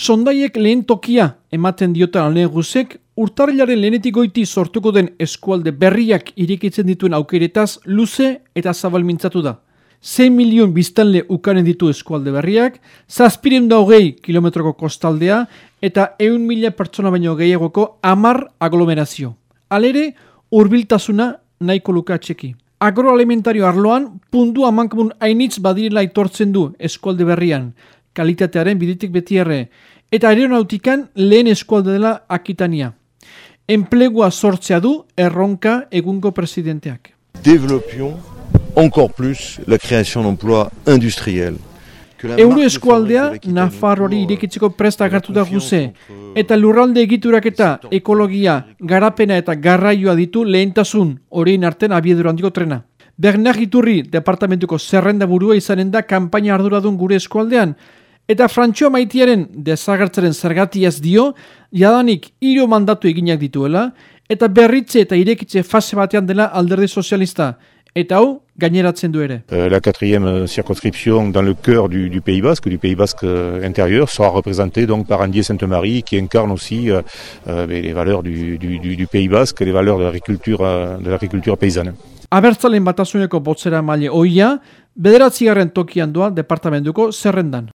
Sondaiek lehen tokia ematen diotan alneguzek, urtarrilaren lehenetik goiti sortuko den eskualde berriak irikitzen dituen aukeretaz luze eta zabal mintzatu da. 6 milion biztanle ukanen ditu eskualde berriak, zazpiren da hogei kilometroko kostaldea eta eun mila pertsona baino gehiagoko amar aglomerazio. Alere, urbiltasuna nahiko lukatxeki. Agroalimentario arloan, pundu amankamun hainitz badirela itortzen du eskualde berrian, kalitatearen biditik beti erre, eta aeronautikan lehen eskualde dela akitania. Enplegua sortzea du erronka egungo presidenteak. Développions encore plus la création d'emplois industriels. Euro eskualdea Nafarroari irekitzeko presta agertu da guze, eta lurralde egiturak eta ekologia, garapena eta garraioa ditu lehentasun horien arten abiedur handiko trena. Bernard Iturri departamentuko zerrenda burua izanen da kanpaina arduradun gure eskualdean, eta Frantxo maitiaren desagertzaren zergatiaz dio, jadanik hiru mandatu eginak dituela, eta berritze eta irekitze fase batean dela alderdi sozialista, eta hau gaineratzen du ere. Euh, la quatrième circonscription dans le cœur du, du Pays Basque, du Pays Basque euh, intérieur, sera représentée donc par Andier Sainte-Marie qui incarne aussi euh, euh, les valeurs du, du, du, Pays Basque, les valeurs de l'agriculture euh, paysanne. Abertzalen batasuneko botzera maile oia, bederatzigarren tokian doa departamentuko zerrendan.